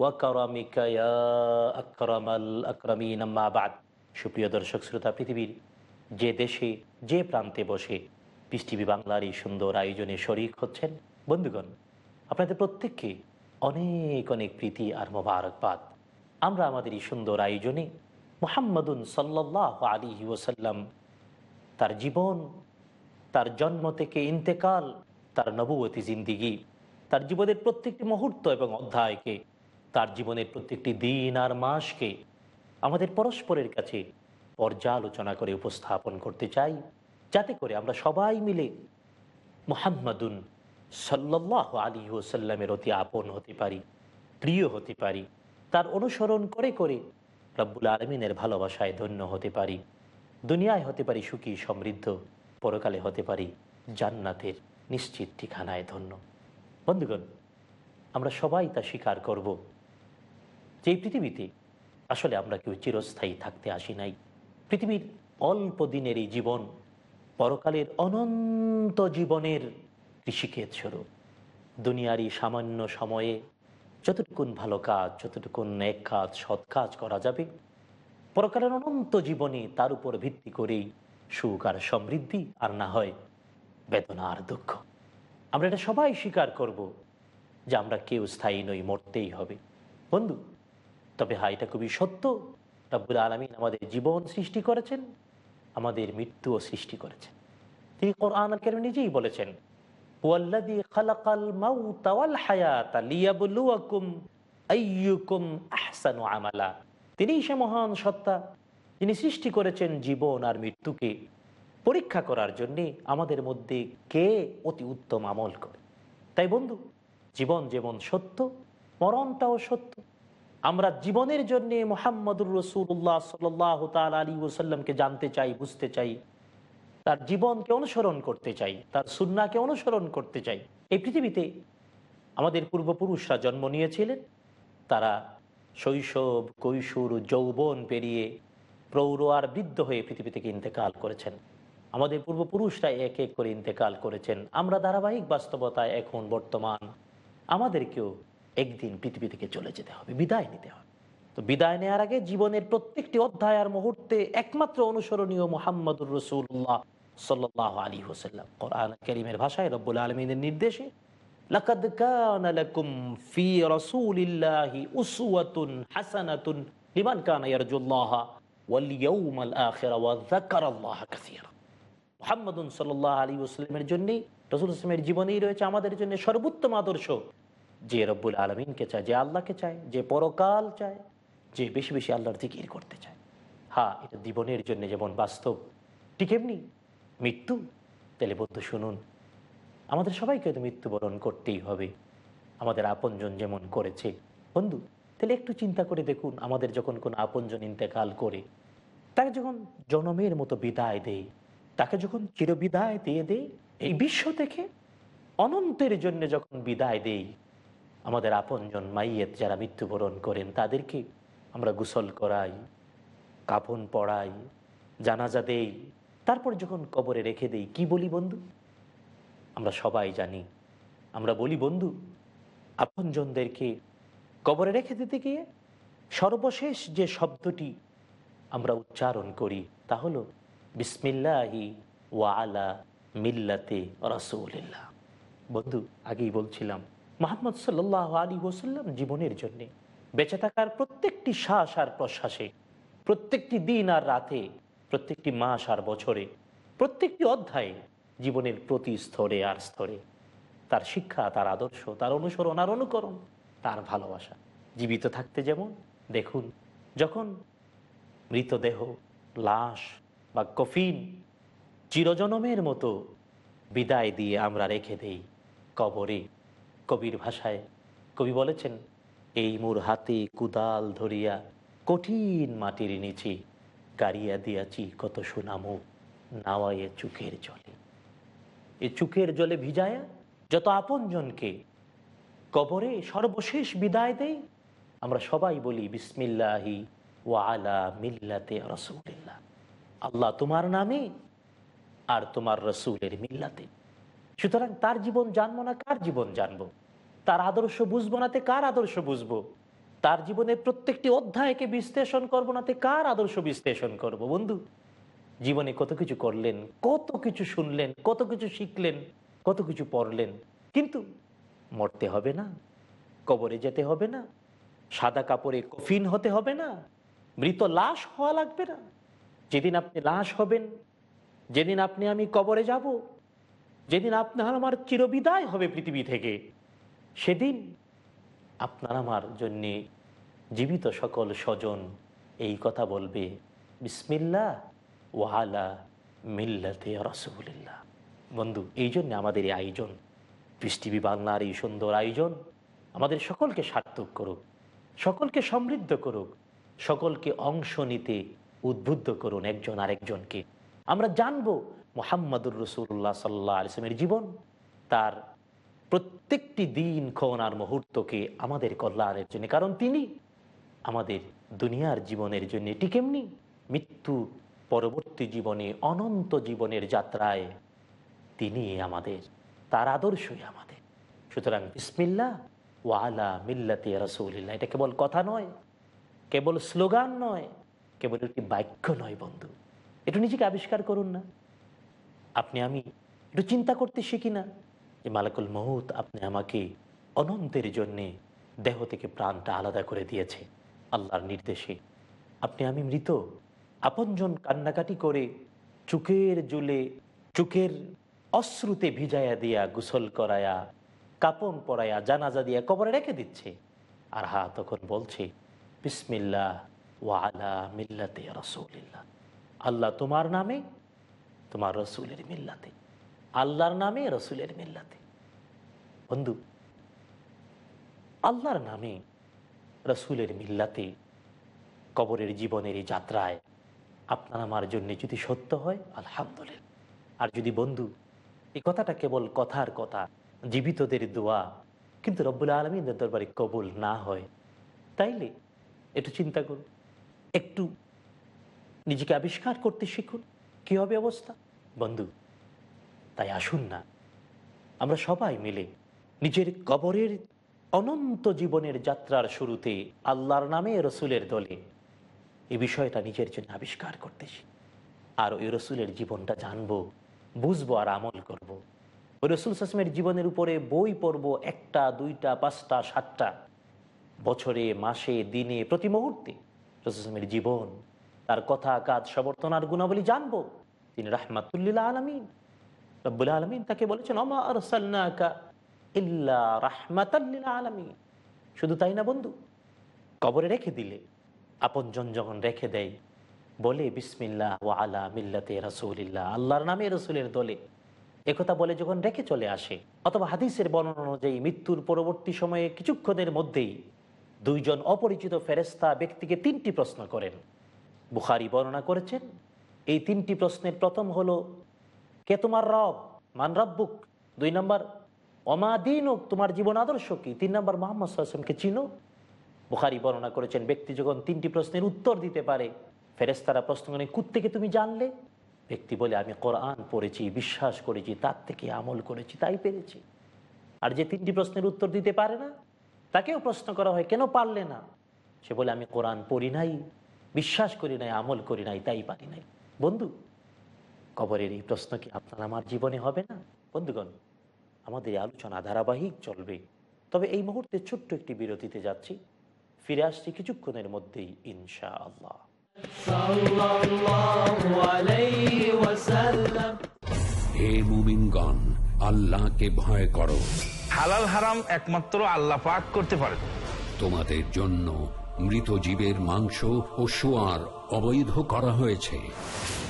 ওয়াকারামিক ইয়া আকরামাল আকরামিন আম্মা বাদ সুপ্রিয় দর্শক, শ্রোতা পৃথিবীর যে দেশে, যে প্রান্তে বসে পিস টিভি বাংলার এই সুন্দর আয়োজনে শরিক হচ্ছেন বন্ধুগণ, আপনাদের প্রত্যেককে অনেক অনেক প্রীতি আর মোবারকবাদ। আমরা আমাদের এই সুন্দর আয়োজনে মোহাম্মদুন সাল্লাহ আলী ওসাল্লাম তার জীবন, তার জন্ম থেকে ইন্তেকাল, তার নবুয়তী জিন্দিগি, তার জীবনের প্রত্যেকটি মুহূর্ত এবং অধ্যায়কে তার জীবনের প্রত্যেকটি দিন আর মাসকে আমাদের পরস্পরের কাছে পর্যালোচনা করে উপস্থাপন করতে চাই। যাতে করে আমরা সবাই মিলে মোহাম্মদুন সাল্লাহ আলী ওসাল্লামের অতি আপন হতে পারি, প্রিয় হতে পারি, তার অনুসরণ করে করে রব্বুল আলমিনের ভালোবাসায় ধন্য হতে পারি, দুনিয়ায় হতে পারি সুখী, সমৃদ্ধ, পরকালে হতে পারি জান্নাতের নিশ্চিত ঠিকানায় ধন্য। বন্ধুগণ, আমরা সবাই তা স্বীকার করব। যে পৃথিবীতে আসলে আমরা কেউ চিরস্থায়ী থাকতে আসি নাই, পৃথিবীর অল্প দিনের এই জীবন পরকালের অনন্ত জীবনের কৃষিক্ষেত স্বরূপ। দুনিয়ারই সামান্য সময়ে যতটুকুন ভালো কাজ, যতটুকুন এক কাজ, সৎ কাজ করা যাবে, পরকালের অনন্ত জীবনে তার উপর ভিত্তি করেই সুখ আর সমৃদ্ধি আর না হয় বেদনা আর দুঃখ। আমরা এটা সবাই স্বীকার করব যে আমরা কেউ স্থায়ী নই, মরতেই হবে। বন্ধু তবে হ্যাঁ এটা খুবই সত্য। রব্বুল আলমিন আমাদের জীবন সৃষ্টি করেছেন, আমাদের মৃত্যুও সৃষ্টি করেছেন। তিনি কোরআন কেন নিজেই বলেছেন আমালা। তিনিই সে মহান সত্তা। তিনি সৃষ্টি করেছেন জীবন আর মৃত্যুকে। পরীক্ষা করার জন্যে আমাদের মধ্যে কে অতি উত্তম আমল করে? তাই বন্ধু, জীবন যেমন সত্য, মরণটাও সত্য। আমরা জীবনের জন্যে মোহাম্মদুর রসুল্লাহ সাল্লাহ তাল আলী ওসাল্লামকে জানতে চাই, বুঝতে চাই। তার জীবনকে অনুসরণ করতে চাই, তার সুন্নাকে অনুসরণ করতে চাই। এই পৃথিবীতে আমাদের পূর্বপুরুষরা জন্ম নিয়েছিলেন। তারা শৈশব, কৈশোর, যৌবন পেরিয়ে প্রৌঢ় আর বৃদ্ধ হয়ে পৃথিবী থেকে ইন্তেকাল করেছেন। আমাদের পূর্বপুরুষরা এক এক করে ইন্তেকাল করেছেন। আমরা ধারাবাহিক বাস্তবতায় এখন বর্তমান। আমাদেরকেও একদিন পৃথিবী থেকে চলে যেতে হবে বিদায় নিতে হবে তো বিদায় নেওয়ার আগে জীবনের প্রত্যেকটি অধ্যায় আর মুহূর্তে একমাত্র অনুসরণীয় মোহাম্মদুর রসুল্লাহ সাল্লাহ আলী হোসাল্লাম কোরআন করিমের ভাষায় রব্বুল আলমিনের নির্দেশে لقد كان لكم في رسول الله أسوة حسنة لمن كان يرجو الله واليوم الآخر وذكر الله كثيرا মোহাম্মদুন সাল্লাহ আলী ওসলামের জন্যেই রসুল ইসলামের জীবনেই রয়েছে আমাদের জন্য সর্বোত্তম আদর্শ যে রব্বুল আলমিনকে চায়, যে আল্লাহকে চায়, যে পরকাল চায়, যে বেশি বেশি আল্লাহর জিকির করতে চায়। হ্যাঁ এটা জীবনের জন্য যেমন বাস্তব, ঠিক এমনি মৃত্যু। তাহলে বন্ধু, শুনুন, আমাদের সবাইকে তো মৃত্যুবরণ করতেই হবে। আমাদের আপনজন যেমন করেছে। বন্ধু, তাহলে একটু চিন্তা করে দেখুন, আমাদের যখন কোনো আপনজন ইন্তেকাল করে, তাকে যখন জনমের মতো বিদায় দেয়, তাকে যখন চিরবিদায় দিয়ে দেয়, এই বিশ্ব থেকে অনন্তের জন্য যখন বিদায় দেই আমাদের আপনজন মাইয়েত যারা মৃত্যুবরণ করেন, তাদেরকে আমরা গোসল করাই কাফন পড়াই জানাজা দেই। তারপর যখন কবরে রেখে দেই, কি বলি বন্ধু? আমরা সবাই জানি। আমরা বলি, বন্ধু, আপনজনদেরকে কবরে রেখে দিতে গিয়ে সর্বশেষ যে শব্দটি আমরা উচ্চারণ করি, তা হলো, বিসমিল্লাহি ওয়া আলা মিল্লাতে রসুলিল্লাহ। বন্ধু, আগেই বলছিলাম মোহাম্মদ সাল্লাহ আলী ওসাল্লাম জীবনের জন্যে বেঁচে থাকার প্রত্যেকটি শ্বাস আর প্রশ্বাসে, প্রত্যেকটি দিন আর রাতে, প্রত্যেকটি মাস আর বছরে, প্রত্যেকটি অধ্যায়ে জীবনের প্রতি স্তরে আর স্তরে, তার শিক্ষা, তার আদর্শ, তার অনুসরণ আর অনুকরণ, তার ভালোবাসা। জীবিত থাকতে যেমন, দেখুন, যখন মৃতদেহ, লাশ বা কফিন চিরজনমের মতো বিদায় দিয়ে আমরা রেখে দেই কবরে কবির ভাষায়। কবি বলেছেন, এই মোর হাতে কুদাল ধরিয়া কঠিন মাটির নিচে গাড়িয়া দিয়াছি কত সুনামু নাওয়ায়ে চুকের জলে। এ চুকের জলে ভিজায়া যত আপনজনকে কবরে সর্বশেষ বিদায় দেই, আমরা সবাই বলি, বিসমিল্লাহি ওয়া আলা মিল্লাতে রসুলিল্লাহ। আল্লাহ তোমার নামে আর তোমার রসুলের মিল্লাতে। সুতরাং তার জীবন জানব না কার জীবন জানব? তার আদর্শ বুঝব নাতে কার আদর্শ বুঝব? তার জীবনের প্রত্যেকটি অধ্যায়কে বিশ্লেষণ করব নাতে কার আদর্শ বিশ্লেষণ করব? বন্ধু, জীবনে কত কিছু করলেন, কত কিছু শুনলেন, কত কিছু শিখলেন, কত কিছু পড়লেন, কিন্তু মরতে হবে না, কবরে যেতে হবে না, সাদা কাপড়ে কফিন হতে হবে না, মৃত লাশ হওয়া লাগবে না। যেদিন আপনি লাশ হবেন, যেদিন আপনি আমি কবরে যাব, যেদিন আপনার আমার চিরবিদায় হবে পৃথিবী থেকে সেদিন আপনার আমার জন্যে জীবিত সকল স্বজন এই কথা বলবে বিসমিল্লা ওয়ালা মিল্লাতে রসুলিল্লাহ। বন্ধু, এই জন্য আমাদের এই আয়োজন পৃথিবী বাংলার এই সুন্দর আয়োজন, আমাদের সকলকে সার্থক করুক, সকলকে সমৃদ্ধ করুক, সকলকে অংশ নিতে উদ্বুদ্ধ করুন একজন আরেকজনকে। আমরা জানব মোহাম্মদুর রসুল্লাহ সাল্লাহ আলসালামের জীবন, তার প্রত্যেকটি দিন ক্ষণ আর মুহূর্তকে আমাদের কল্যাণের জন্য, কারণ তিনি আমাদের দুনিয়ার জীবনের জন্য এটি কেমনি মৃত্যু পরবর্তী জীবনে, অনন্ত জীবনের যাত্রায় তিনি আমাদের, তার আদর্শই আমাদের। সুতরাং বিসমিল্লা ওয়ালা মিল্লাতে রসুলিল্লাহ। এটা কেবল কথা নয়, কেবল স্লোগান নয়, কেবল একটি বাক্য নয় বন্ধু। একটু নিজেকে আবিষ্কার করুন না। আপনি আমি একটু চিন্তা করতে শিখি না। যে মালাকুল মহুত আপনি আমাকে অনন্তের জন্যে দেহ থেকে প্রাণটা আলাদা করে দিয়েছে, আল্লাহর নির্দেশে। আপনি আমি মৃত, আপনজন কান্নাকাটি করে চুকের জুলে, চুকের অশ্রুতে ভিজাইয়া দিয়া গোসল করায়া, কাপন পরায়া, জানাজা দিয়া কবরে রেখে দিচ্ছে। আর হা, তখন বলছে বিসমিল্লা ওয়ালা মিল্লাতে রসুলিল্লাহ। আল্লাহ তোমার নামে, তোমার রসুলের মিল্লাতে। আল্লাহর নামে রসুলের মিল্লাতে। বন্ধু, আল্লাহর নামে রসুলের মিল্লাতে, কবরের জীবনের এই যাত্রায় আপনার আমার জন্য যদি সত্য হয়, আলহামদুলিল্লাহ। আর যদি বন্ধু, এই কথাটা কেবল কথার কথা, জীবিতদের দোয়া, কিন্তু রব্বুল আলমীদের দরবারে কবুল না হয়, তাইলে একটু চিন্তা করুন, একটু নিজেকে আবিষ্কার করতে শিখুন, কী হবে অবস্থা? বন্ধু তাই আসুন না। আমরা সবাই মিলে নিজের কবরের অনন্ত জীবনের যাত্রার শুরুতে আল্লাহর নামে রসুলের দলে এই বিষয়টা নিজের জন্য আবিষ্কার করতেছি আর ওই রসুলের জীবনটা জানব, বুঝব আর আমল করব। ওই রসুল সাসমের জীবনের উপরে বই পড়ব একটা, দুইটা, পাঁচটা, সাতটা। বছরে, মাসে, দিনে, প্রতি মুহূর্তে রসুলের জীবন, তার কথা, কাজ, সমর্থন আর গুণাবলী জানব। তিনি রাহমাতুল্লিল্লা আলমিন। রব্বুল আলমিন তাকে বলেছেন অমা শুধু তাই না বন্ধু, কবরে রেখে দিলে, আপনজন যখন রেখে দেয়, বলে, বিসমিল্লাহ ও আলা মিল্লাতে রসুলিল্লাহ। আল্লাহর নামে রসুলের দলে। একথা বলে যখন রেখে চলে আসে, অথবা হাদিসের বর্ণনা অনুযায়ী মৃত্যুর পরবর্তী সময়ে কিছুক্ষণের মধ্যেই দুইজন অপরিচিত ফেরেস্তা ব্যক্তিকে তিনটি প্রশ্ন করেন। বুখারি বর্ণনা করেছেন, এই তিনটি প্রশ্নের প্রথম হলো কে তোমার রব? মান রব্বুক? দুই নম্বর অমা দিন তোমার জীবন আদর্শ কি? তিন নম্বর, মোহাম্মদ সাল্লামকে চিনো? বুখারি বর্ণনা করেছেন, ব্যক্তি যখন তিনটি প্রশ্নের উত্তর দিতে পারে ফেরেস্তারা প্রশ্ন করে থেকে তুমি জানলে? ব্যক্তি বলে, আমি কোরআন পড়েছি, বিশ্বাস করেছি, তার থেকে আমল করেছি, তাই পেরেছি। আর যে তিনটি প্রশ্নের উত্তর দিতে পারে না, তাকেও প্রশ্ন করা হয়, কেন পারলে না? সে বলে, আমি কোরআন পড়ি নাই, বিশ্বাস করি নাই, আমল করি নাই, তাই পারি নাই। বন্ধু কবরের এই প্রশ্ন কি আপনার আমার জীবনে হবে না? বন্ধুগণ আমাদের আলোচনা ধারাবাহিক চলবে। তবে এই মুহূর্তে ছোট্ট একটি বিরতিতে যাচ্ছি। ফিরে আসছি কিছুক্ষণের মধ্যেই ইনশা আল্লাহ হে মুমিনগণ আল্লাহকে ভয় করো। হালাল হারাম একমাত্র আল্লাহ পাক করতে পারেন তোমাদের জন্য মৃত জীবের মাংস ও সোয়ার অবৈধ করা হয়েছে।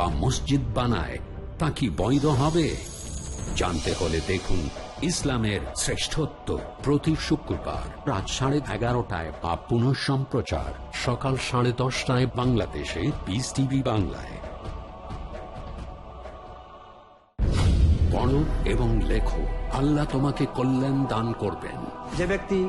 বা মসজিদ বানায়, তা কি বৈধ হবে? জানতে হলে দেখুন ইসলামের শ্রেষ্ঠত্ব প্রতি শুক্রবার রাত সাড়ে এগারোটায় বা পুনঃ সম্প্রচার সকাল সাড়ে দশটায় বাংলাদেশে পিস টিভি বাংলায়। পড়ো এবং লেখো আল্লাহ তোমাকে কল্যাণ দান করবেন। যে ব্যক্তি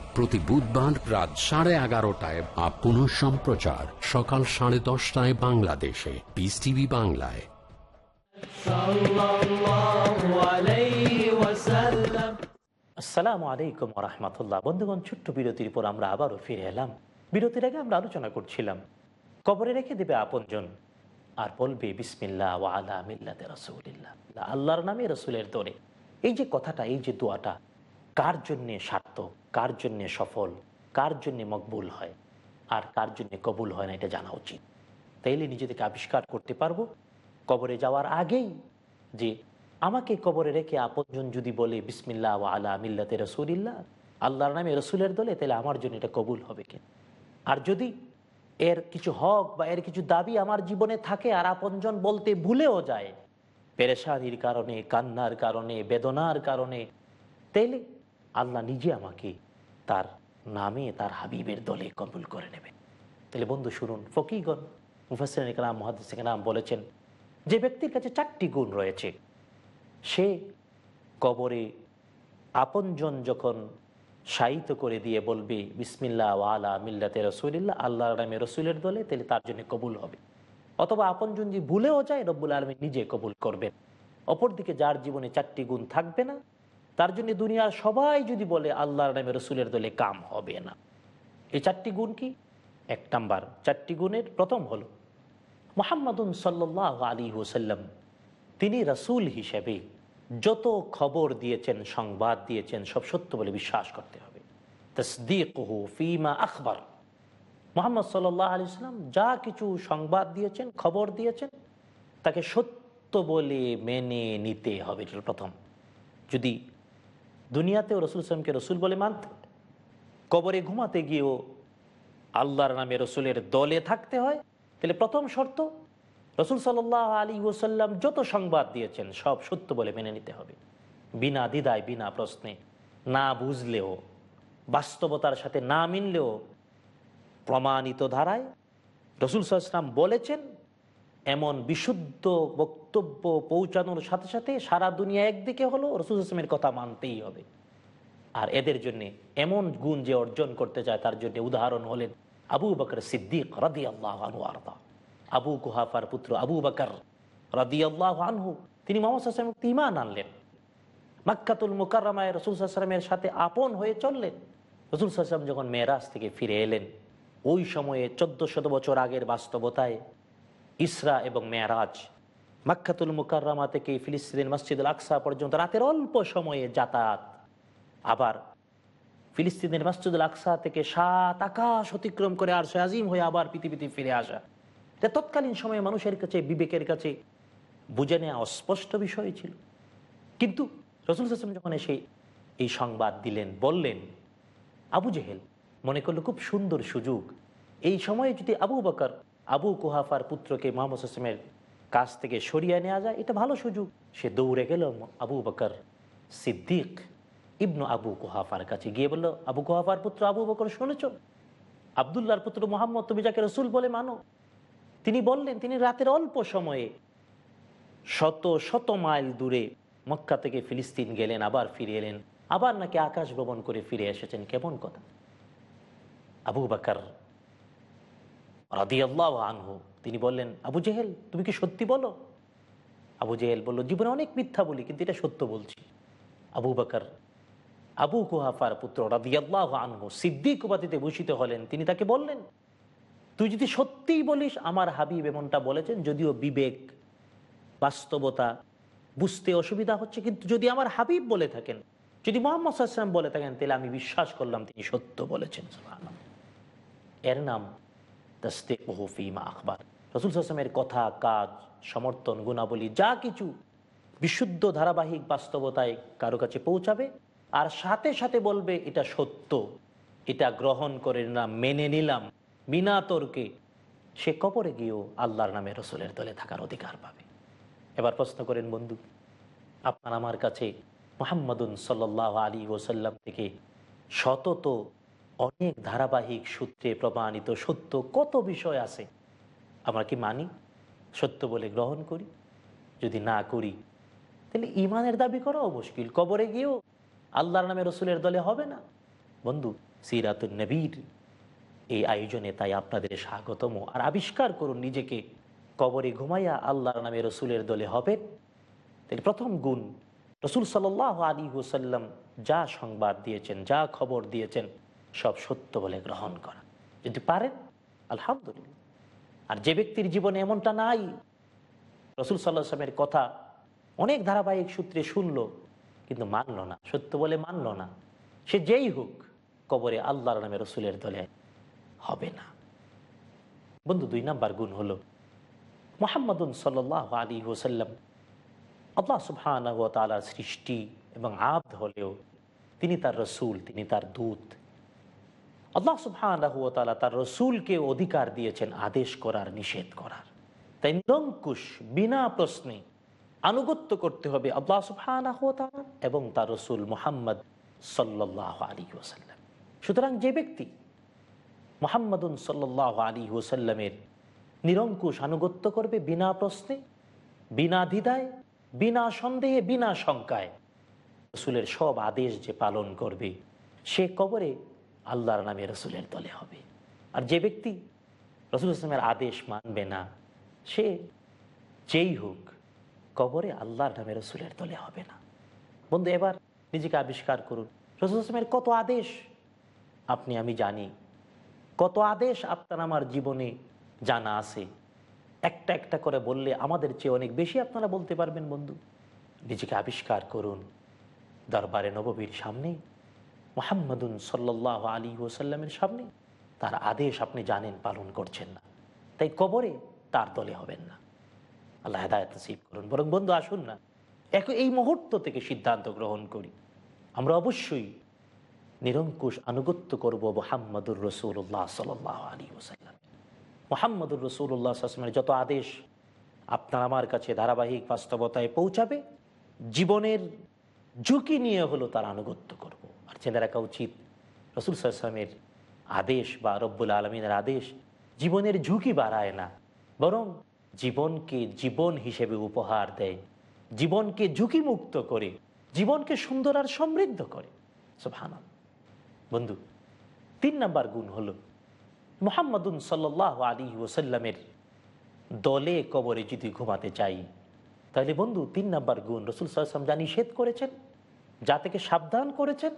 প্রতি বুধবার রাত সাড়ে এগারোটায় বা পুনঃ সম্প্রচার। সকাল সাড়ে দশটায় বাংলাদেশে। পিস টিভি বাংলায়। আসসালামু আলাইকুম রহমতুল্লাহ বন্ধুগণ, ছোট্ট বিরতির পর আমরা আবারও ফিরে এলাম। বিরতির আগে আমরা আলোচনা করছিলাম, কবরে রেখে দেবে আপনজন। আর বলবে বিসমিল্লা ও আলা মিল্লাতে রসুলিল্লাহ। আল্লাহর নামে রসুলের দরে। এই যে কথাটা, এই যে দোয়াটা, কার জন্যে সার্থক? কার জন্যে সফল, কার জন্যে মকবুল হয়, আর কার জন্যে কবুল হয় না, এটা জানা উচিত। তাইলে নিজেদেরকে আবিষ্কার করতে পারব। কবরে যাওয়ার আগেই যে আমাকে কবরে রেখে আপনজন যদি বলে বিসমিল্লা ও আলা মিল্লাতে রসুলিল্লাহ আল্লাহর নামে রসুলের দলে তাহলে আমার জন্য এটা কবুল হবে কি? আর যদি এর কিছু হক বা এর কিছু দাবি আমার জীবনে থাকে, আর আপনজন বলতে ভুলেও যায়, পেরেশানির কারণে, কান্নার কারণে, বেদনার কারণে, তাইলে আল্লাহ নিজে আমাকে তার নামে, তার হাবিবের দলে কবুল করে নেবে। তাহলে বন্ধু, শুনুন ফকিগণ মুফাসিন কালাম মহাদিস নাম বলেছেন, যে ব্যক্তির কাছে চারটি গুণ রয়েছে, সে কবরে আপনজন যখন শায়িত করে দিয়ে বলবে বিসমিল্লা ওয়ালা মিল্লাতে রসুলিল্লাহ আল্লাহ নামে রসুলের দলে, তাহলে তার জন্য কবুল হবে। অথবা আপনজন যদি ভুলেও যায়, রব্বুল আলমী নিজে কবুল করবেন। অপরদিকে যার জীবনে চারটি গুণ থাকবে না তার জন্য দুনিয়ার সবাই যদি বলে, আল্লাহর নামে রসুলের দলে কাম হবে না। এই চারটি গুণ কি? এক নাম্বার, চারটি গুণের প্রথম হলো, মোহাম্মদুন সাল্লাহ আলী ওসাল্লাম তিনি রাসূল হিসেবে যত খবর দিয়েছেন, সংবাদ দিয়েছেন, সব সত্য বলে বিশ্বাস করতে হবে। ফিমা আখবর। মোহাম্মদ সাল্লাহ আলি সাল্লাম যা কিছু সংবাদ দিয়েছেন, খবর দিয়েছেন, তাকে সত্য বলে মেনে নিতে হবে প্রথম। যদি দুনিয়াতেও রসুল ইসলামকে রসুল বলে মানতে। কবরে ঘুমাতে গিয়েও আল্লাহর নামে রসুলের দলে থাকতে হয়। তাহলে প্রথম শর্ত, রসুল সাল্লাহ আলী ওসাল্লাম যত সংবাদ দিয়েছেন, সব সত্য বলে মেনে নিতে হবে। বিনা দ্বিধায়, বিনা প্রশ্নে, না বুঝলেও, বাস্তবতার সাথে না মিললেও, প্রমাণিত ধারায় রসুল সাল্লাম বলেছেন, এমন বিশুদ্ধ বক্তব্য পৌঁছানোর সাথে সাথে সারা দুনিয়া একদিকে হলো রসুল আসলামের কথা মানতেই হবে। আর এদের জন্য এমন গুণ যে অর্জন করতে চায়, তার জন্য উদাহরণ হলেন আবু বকর সিদ্দিক রাদি আল্লাহ আনহু আবু কুহাফার পুত্র আবু বকর রাদি আল্লাহ আনহু, তিনি মোহাম্মদ আসলাম ইমান আনলেন। মাক্কাতুল মুকাররামায় রসুল আসলামের সাথে আপন হয়ে চললেন। রসুল আসলাম যখন মেয়েরাজ থেকে ফিরে এলেন, ওই সময়ে চোদ্দ শত বছর আগের বাস্তবতায় ইসরা এবং মেয়ারাজ মাক্কাতুল মুকাররামা থেকে ফিলিস্তিনের মসজিদুল আকসা পর্যন্ত রাতের অল্প সময়ে যাতায়াত? আবার ফিলিস্তিনের মসজিদুল আকসা থেকে সাত আকাশ অতিক্রম করে আর আজিম হয়ে আবার পৃথিবীতে ফিরে আসা। এটা তৎকালীন সময়ে মানুষের কাছে, বিবেকের কাছে বুঝে নেওয়া অস্পষ্ট বিষয় ছিল। কিন্তু রসুল হাসলাম যখন এসে এই সংবাদ দিলেন, বললেন, আবু জেহেল, মনে করল খুব সুন্দর সুযোগ। এই সময়ে যদি আবু বকর, আবু কুহাফার পুত্রকে মোহাম্মদ হাসলামের কাছ থেকে সরিয়ে নেওয়া যায়। এটা ভালো সুযোগ। সে দৌড়ে গেল আবু বকর সিদ্দিক ইবনু আবু কুহাফার কাছে। গিয়ে বলল, আবু কুহাফার পুত্র আবু বকর শুনেছ? আবদুল্লাহর পুত্র মোহাম্মদ তুমি যাকে রসুল বলে মানো? তিনি বললেন, তিনি রাতের অল্প সময়ে শত শত মাইল দূরে মক্কা থেকে ফিলিস্তিন গেলেন, আবার ফিরে এলেন। আবার নাকি আকাশ ভ্রমণ করে ফিরে এসেছেন। কেমন কথা? আবু বাকার রাদিয়াল্লাহু আনহু তিনি বললেন, আবু জেহেল, তুমি কি সত্যি বলো? আবু জেহেল বলল, জীবনে অনেক মিথ্যা বলি, কিন্তু এটা সত্য বলছি। আবু বাকার, আবু কুহাফার পুত্র আনহু সিদ্দিক উপাধিতে ভূষিত হলেন। তিনি তাকে বললেন, তুই যদি সত্যিই বলিস, আমার হাবিব এমনটা বলেছেন, যদিও বিবেক, বাস্তবতা, বুঝতে অসুবিধা হচ্ছে, কিন্তু যদি আমার হাবিব বলে থাকেন, যদি মোহাম্মদ সাল্লাম বলে থাকেন, তাহলে আমি বিশ্বাস করলাম তিনি সত্য বলেছেন এর নাম দস্তে ওহফিমা আখবার। রসুল হাসলামের কথা, কাজ, সমর্থন, গুণাবলী, যা কিছু বিশুদ্ধ ধারাবাহিক বাস্তবতায় কারও কাছে পৌঁছাবে আর সাথে সাথে বলবে, এটা সত্য, এটা গ্রহণ করে না, মেনে নিলাম। বিনা তর্কে সে কবরে গিয়েও আল্লাহর নামে রসুলের দলে থাকার অধিকার পাবে। এবার প্রশ্ন করেন, বন্ধু, আপনার আমার কাছে মোহাম্মদুন সাল্লাহ আলী ওসাল্লাম থেকে শতত অনেক ধারাবাহিক সূত্রে প্রমাণিত সত্য কত বিষয় আছে? আমরা কি মানি, সত্য বলে গ্রহণ করি, যদি না করি, তাহলে ইমানের দাবি করাও মুশকিল। কবরে গিয়েও আল্লাহর নামে রসুলের দলে হবে না। বন্ধু সিরাতুল নবীর এই আয়োজনে তাই আপনাদের স্বাগতম। আর আবিষ্কার করুন নিজেকে। কবরে ঘুমাইয়া আল্লাহর নামে রসুলের দলে হবেন। তাহলে প্রথম গুণ, রসুল সাল আলী হুসাল্লাম যা সংবাদ দিয়েছেন, যা খবর দিয়েছেন, সব সত্য বলে গ্রহণ করা। যদি পারেন, আলহামদুলিল্লাহ। আর যে ব্যক্তির জীবনে এমনটা নাই, রসুল সাল্লাহ আসলামের কথা অনেক ধারাবাহিক সূত্রে শুনল, কিন্তু মানল না। সত্য বলে মানল না। সে যেই হোক, কবরে আল্লাহর নামে রসুলের দলে হবে না। বন্ধু, দুই নাম্বার গুণ হলো, মোহাম্মদুন সাল আলী ওসাল্লাম আল্লাহ সুবহান সৃষ্টি এবং আব্দ হলেও তিনি তার রসুল, তিনি তার দূত। আল্লাহ তার অধিকার দিয়েছেন, আদেশ করার, নিষেধ করার। তাই নিরঙ্কুশ, বিনা প্রশ্নে আনুগত্য করতে হবে আল্লাহ এবং তার সুতরাং যে ব্যক্তি সাল্লাহ আলী ওসাল্লামের নিরঙ্কুশ আনুগত্য করবে বিনা প্রশ্নে, বিনা দ্বিধায়, বিনা সন্দেহে, বিনা শঙ্কায়, রসুলের সব আদেশ যে পালন করবে, সে কবরে আল্লাহর নামে রসুলের দলে হবে। আর যে ব্যক্তি রসুল ইসলামের আদেশ মানবে না, সে যেই হোক, কবরে আল্লাহর নামে রসুলের দলে হবে না। বন্ধু, এবার নিজেকে আবিষ্কার করুন। রসুল ইসলামের কত আদেশ আপনি আমি জানি। কত আদেশ আপনার আমার জীবনে জানা আছে। একটা একটা করে বললে আমাদের চেয়ে অনেক বেশি আপনারা বলতে পারবেন, বন্ধু। নিজেকে আবিষ্কার করুন। দরবারে নববীর সামনে মোহাম্মদুন সাল্লাহ আলী ওসাল্লামের সামনে। তার আদেশ আপনি জানেন, পালন করছেন না। তাই কবরে তার দলে হবেন না। আল্লাহ হেদায়ত নসিব করুন। বরং বন্ধু, আসুন না। এক এই মুহূর্ত থেকে সিদ্ধান্ত গ্রহণ করি। আমরা অবশ্যই নিরঙ্কুশ আনুগত্য করব মোহাম্মদুর রসুল্লাহ সাল আলী ওসাল্লাম মোহাম্মদুর রসুল্লাহ আসলামের যত আদেশ আপনার আমার কাছে ধারাবাহিক বাস্তবতায় পৌঁছাবে, জীবনের ঝুঁকি নিয়ে হলো তার আনুগত্য করব। জেনে রাখা উচিত। রসুল সাল্লামের আদেশ বা রব্বুল আলমিনের আদেশ জীবনের ঝুঁকি বাড়ায় না, বরং জীবনকে জীবন হিসেবে উপহার দেয়, জীবনকে ঝুঁকি মুক্ত করে, জীবনকে সুন্দর আর সমৃদ্ধ করে। সোভান বন্ধু, তিন নাম্বার গুণ হল মোহাম্মদুন সাল্লাহ আলী ওসাল্লামের দলে কবরে যদি ঘুমাতে চাই, তাহলে বন্ধু তিন নাম্বার গুণ রসুল সাল্লাম যা নিষেধ করেছেন, যা থেকে সাবধান করেছেন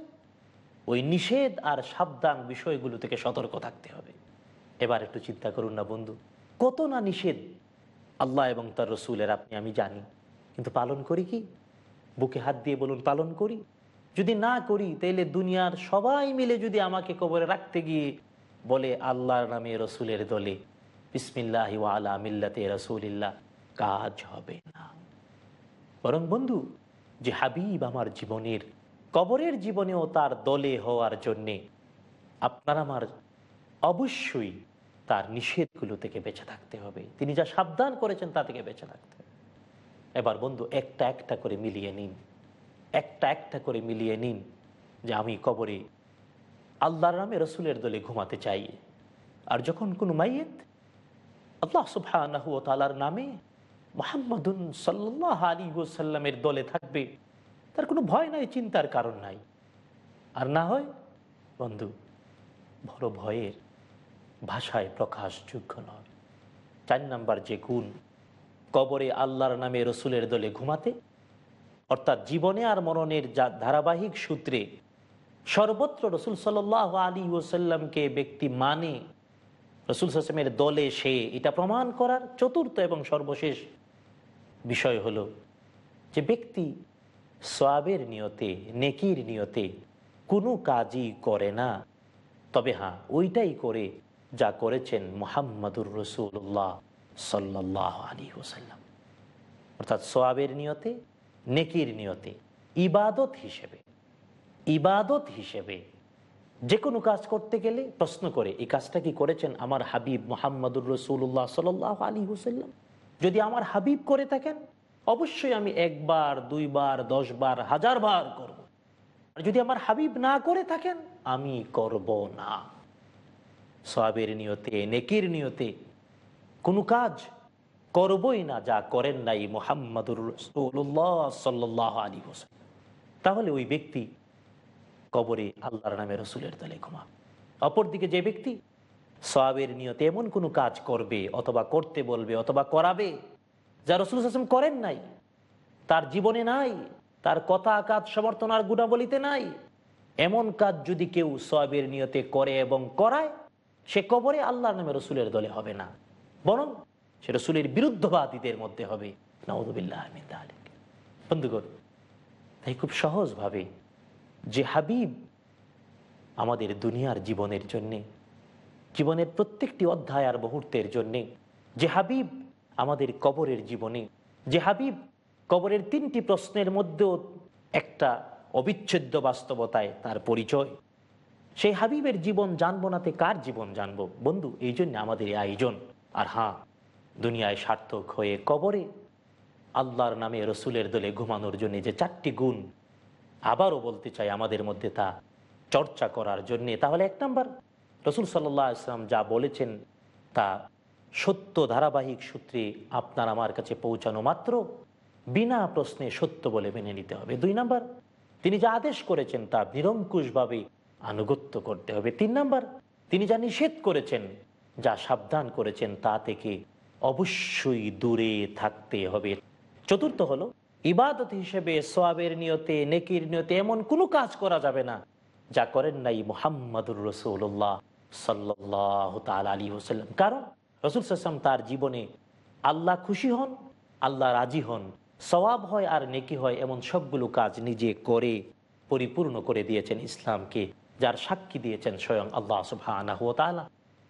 ওই নিষেধ আর সাবধান বিষয়গুলো থেকে সতর্ক থাকতে হবে। এবার একটু চিন্তা করুন না বন্ধু, কত না নিষেধ আল্লাহ এবং তার রসুলের আপনি আমি জানি, কিন্তু পালন করি কি? বুকে হাত দিয়ে বলুন, পালন করি। যদি না করি, তাইলে দুনিয়ার সবাই মিলে যদি আমাকে কবরে রাখতে গিয়ে বলে, আল্লাহর নামে রসুলের দলে, বিসমিল্লাহ আলা মিল্লাতে রসুলিল্লাহ, কাজ হবে না। বরং বন্ধু, যে হাবিব আমার জীবনের কবরের জীবনেও তার দলে হওয়ার জন্যে আপনার আমার অবশ্যই তার নিষেধগুলো থেকে বেঁচে থাকতে হবে। তিনি যা সাবধান করেছেন তা থেকে বেঁচে থাকতে এবার বন্ধু, একটা একটা করে মিলিয়ে নিন। একটা একটা করে মিলিয়ে নিন যে আমি কবরে আল্লাহর নামে রসুলের দলে ঘুমাতে চাই। আর যখন কোনো মাইয়েত আল্লাহ সুবহানাহু ওয়া তাআলার নামে মোহাম্মদুন সাল্লাহ আলী ওসাল্লামের দলে থাকবে তার কোনো ভয় নাই, চিন্তার কারণ নাই। আর না হয়, বন্ধু, বড় ভয়ের ভাষায় প্রকাশযোগ্য নয়। চার নাম্বার যে গুণ, কবরে আল্লাহর নামে রসুলের দলে ঘুমাতে, অর্থাৎ জীবনে আর মরণের যা ধারাবাহিক সূত্রে সর্বত্র রসুল সাল আলী ওসাল্লামকে ব্যক্তি মানে রসুল হাসমের দলে সে, এটা প্রমাণ করার চতুর্থ এবং সর্বশেষ বিষয় হলো যে ব্যক্তি সোয়াবের নিয়তে, নেকির নিয়তে কোনো কাজই করে না। তবে হ্যাঁ ওইটাই করে যা করেছেন মোহাম্মদুর রসুল্লাহ সাল্লাহ আলী ওসাল্লাম অর্থাৎ সোয়াবের নিয়তে, নেকির নিয়তে, ইবাদত হিসেবে ইবাদত হিসেবে যে কোনো কাজ করতে গেলে প্রশ্ন করে, এই কাজটা কি করেছেন আমার হাবিব মোহাম্মদুর রসুল্লাহ সাল আলী হুসাল্লাম যদি আমার হাবিব করে থাকেন অবশ্যই আমি একবার, দুইবার, দশবার হাজার বার করব। আর যদি আমার হাবিব না করে থাকেন, আমি করব না। সবের নিয়তে, নেকির নিয়তে কোনো কাজ করবই না, যা করেন নাই মোহাম্মদুর রসুল্লাহ সাল্লাহ আলী হোসেন তাহলে ওই ব্যক্তি কবরে আল্লাহর নামে রসুলের দলে ঘুমা। অপরদিকে যে ব্যক্তি সবের নিয়তে এমন কোনো কাজ করবে, অথবা করতে বলবে, অথবা করাবে যা রসুল হাসম করেন নাই, তার জীবনে নাই, তার কথা কাজ সমর্থন আর গুণাবলিতে নাই। এমন কাজ যদি কেউ সবের নিয়তে করে এবং করায়, সে কবরে আল্লাহর নামে রসুলের দলে হবে না। বরং সে রসুলের বিরুদ্ধবাদীদের মধ্যে হবে। বন্ধুগণ, তাই খুব সহজভাবে যে হাবিব আমাদের দুনিয়ার জীবনের জন্যে, জীবনের প্রত্যেকটি অধ্যায় আর মুহূর্তের জন্যে, যে হাবিব আমাদের কবরের জীবনে। যে হাবিব কবরের তিনটি প্রশ্নের মধ্যেও একটা অবিচ্ছেদ্য বাস্তবতায় তার পরিচয়। সেই হাবিবের জীবন জানব নাতে কার জীবন জানব? বন্ধু, এই জন্য আমাদের আয়োজন। আর হ্যাঁ দুনিয়ায় সার্থক হয়ে কবরে আল্লাহর নামে রসুলের দলে ঘুমানোর জন্য যে চারটি গুণ আবারও বলতে চাই আমাদের মধ্যে তা চর্চা করার জন্যে, তাহলে এক নম্বর রসুল সাল্লাহ ইসলাম যা বলেছেন তা সত্য ধারাবাহিক সূত্রে আপনার আমার কাছে পৌঁছানো মাত্র। বিনা প্রশ্নে সত্য বলে মেনে নিতে হবে। দুই নাম্বার, তিনি যা আদেশ করেছেন তা নিরঙ্কুশভাবে আনুগত্য করতে হবে। তিন নাম্বার, তিনি যা নিষেধ করেছেন, যা সাবধান করেছেন তা থেকে অবশ্যই দূরে থাকতে হবে। চতুর্থ হলো, ইবাদত হিসেবে সোয়াবের নিয়তে, নেকির নিয়তে এমন কোনো কাজ করা যাবে না, যা করেন নাই মোহাম্মদুর রসুল্লাহ সাল্লাহ তাল আলী হোসাল্লাম কারণ রসুল সাল্লাম তার জীবনে আল্লাহ খুশি হন, আল্লাহ রাজি হন। সওয়াব হয় আর নেকি হয় এমন সবগুলো কাজ নিজে করে পরিপূর্ণ করে দিয়েছেন ইসলামকে, যার সাক্ষী দিয়েছেন স্বয়ং আল্লাহ সুবাহ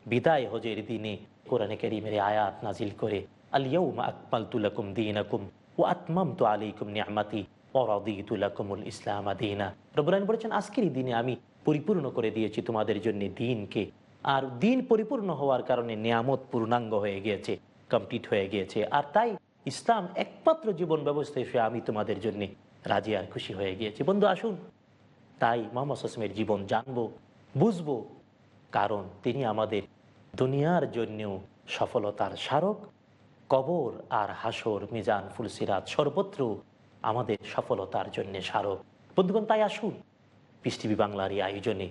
বিদায় হজের দিনে কোরআনে কেরিমের আয়াত নাজিল করে আলিয়াউম আকমাল তুলাকুম দিন আকুম ও আত্মাম তো আলাইকুম নিয়ামাতি অরদিতুলাকুমুল ইসলাম আদিনা রবুরান বলেছেন আজকেরই দিনে আমি পরিপূর্ণ করে দিয়েছি তোমাদের জন্য দিনকে আর দিন পরিপূর্ণ হওয়ার কারণে নিয়ামত পূর্ণাঙ্গ হয়ে গিয়েছে কমপ্লিট হয়ে গিয়েছে। আর তাই ইসলাম একমাত্র জীবন ব্যবস্থা হিসেবে আমি তোমাদের জন্য রাজি আর খুশি হয়ে গিয়েছি। বন্ধু, আসুন। তাই মোহাম্মদ আসমের জীবন জানব, বুঝব, কারণ তিনি আমাদের দুনিয়ার জন্যেও সফলতার স্মারক, কবর আর হাসর, মিজান ফুলসিরাত সর্বত্র আমাদের সফলতার জন্য স্মারক। বন্ধুগণ, তাই আসুন। টিভি বাংলার এই আয়োজনে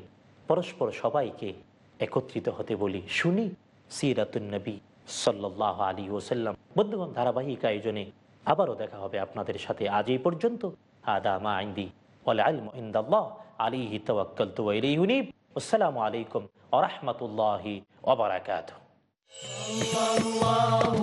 পরস্পর সবাইকে একত্রিত হতে বলি। শুনি সিরাতুন্নবী সাল্লাহ আলী ওসাল্লাম বন্ধুগণ, ধারাবাহিক আয়োজনে আবারও দেখা হবে আপনাদের সাথে আজ এই পর্যন্ত। আদামা আইন্দি ইলাইহি আসসালামু আলাইকুম ওয়া বারাকাতুহু। সাল্লাল্লাহু